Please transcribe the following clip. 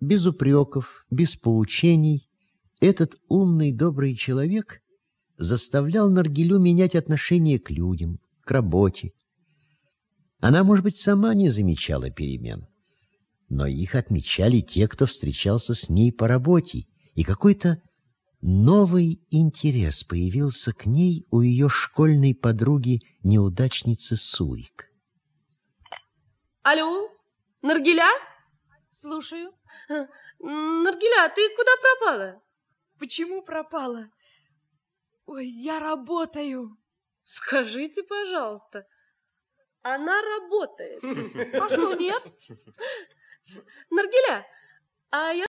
без упреков, без поучений, этот умный, добрый человек заставлял Наргилю менять отношение к людям, к работе. Она, может быть, сама не замечала перемен, но их отмечали те, кто встречался с ней по работе, и какой-то новый интерес появился к ней у ее школьной подруги-неудачницы Сурик. Алло, Наргиля? Слушаю. Наргиля, ты куда пропала? Почему пропала? Ой, я работаю. Скажите, пожалуйста, она работает. А что, нет? Наргиля, а я